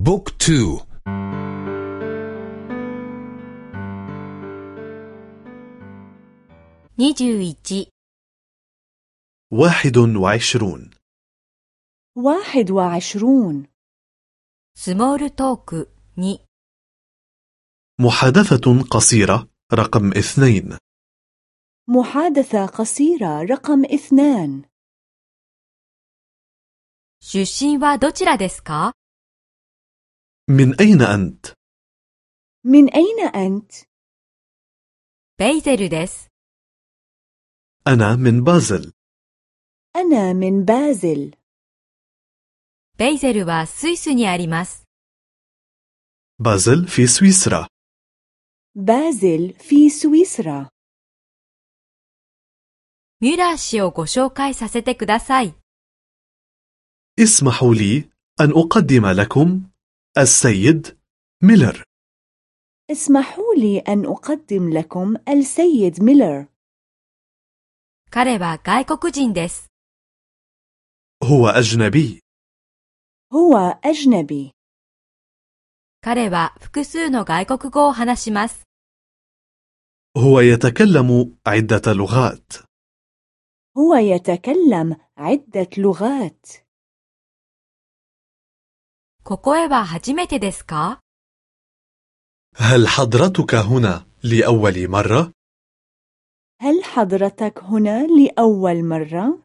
بوك تو واحد وعشرون واحد وعشرون سمول توك ني محادثة قصيرة رقم اثنين محادثة قصيرة رقم اثنان 出身はどちらですか من أين أنت؟ من أين أنت؟ ベイゼルです。 أنا من بازل أنا من بازل ベイゼルはスイスにあります。 بازل في سويسرا بازل في سويسرا ミュラー氏をご紹介させてください。 اسمحوا لي أن أقدم لكم السيد ميلر اسمحوا لي أن أقدم لكم السيد ميلر. هو أجنبي. هو أجنبي. هو يتكلم عدة لغات. هو يتكلم عدة لغات. هل حضرتك هنا لأول مرة؟ هل حضرتك هنا لأول مرة؟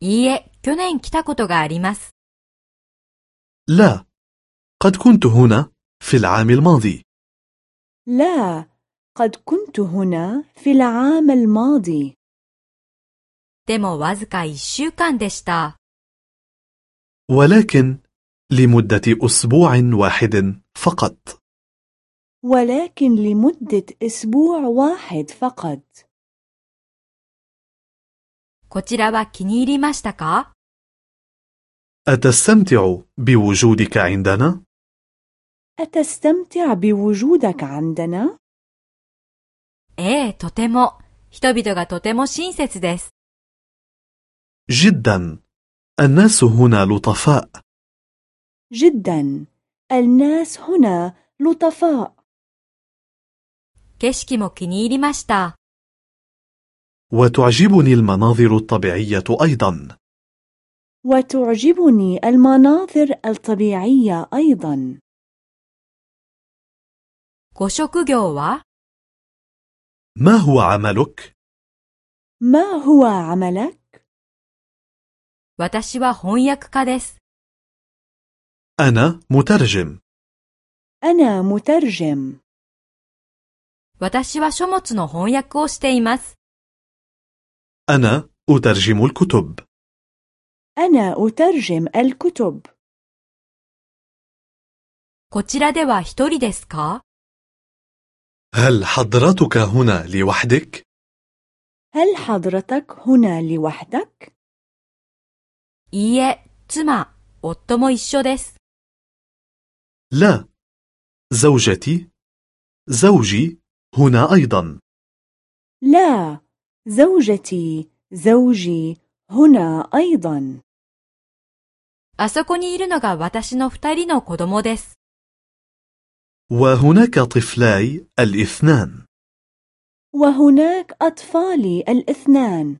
いいえ、去年来たことがあります。 لا قد كنت هنا في العام الماضي لا قد كنت هنا في العام الماضي でもわずか一週間でした。 ولكن لمدة أسبوع واحد فقط ولكن لمدة أسبوع واحد فقط こちらは気に入りましたか أتستمتع بوجودك عندنا؟ أتستمتع بوجودك عندنا؟ ええ、とても。人々がとても親切です。 جدا الناس هنا لطفاء جدا الناس هنا لطفاء 景色も気に入りました。 وتعجبني المناظر الطبيعية أيضا وتعجبني المناظر الطبيعية أيضا ご職業は ما هو عملك؟ ما هو عملك؟ 私は翻訳家です。 أنا مترجم أنا مترجم 私は書物の翻訳をしています。 أنا أترجم الكتب أنا أترجم الكتب こちらでは一人ですか هل حضرتك هنا لوحدك؟ هل حضرتك هنا لوحدك؟ いいえ、妻、夫も一緒です。 لا زوجتي زوجي هنا أيضا لا زوجتي زوجي هنا أيضا あそこにいるのが私の二人の子供です。 وهناك طفلاي الاثنان وهناك أطفالي الاثنان